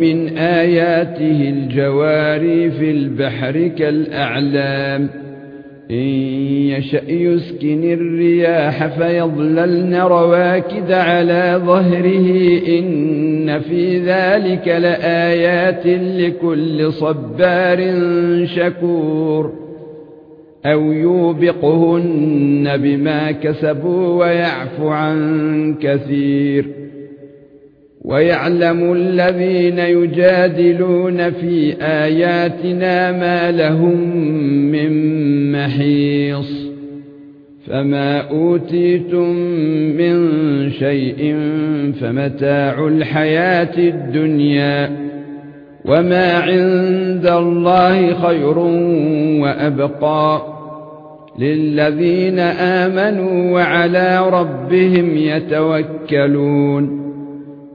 من آياته الجواري في البحر كالأعلام. إن يشأ يسكن الرياح فيضللن رواكد على ظهره. إن في ذلك لآيات لكل صبار شكور. أو يوبقهن بما كسبوا ويعفو عن كثير. ويعلم الذين يجادلون في آياتنا ما لهم من محيص فما أوتيتم من شيء فمتاع الحياة الدنيا وما عند الله خير وأبقى للذين آمنوا وعلى ربهم يتوكلون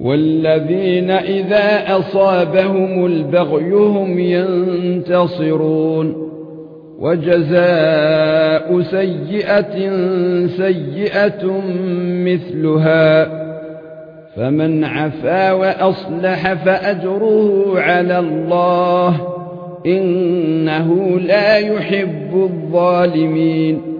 والذين إذا أصابهم البغي هم ينتصرون. وجزاء سيئة سيئة مثلها. فمن عفا وأصلح فأجره على الله. إنه لا يحب الظالمين.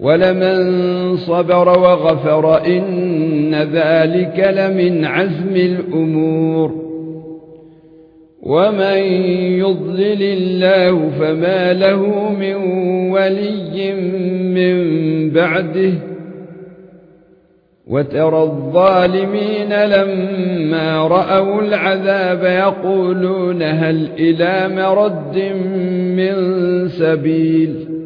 ولمن صبر وغفر إن ذلك لمن عزم الأمور ومن يضلل الله فما له من ولي من بعده وترى الظالمين لما رأوا العذاب يقولون هل إلى مرد من سبيل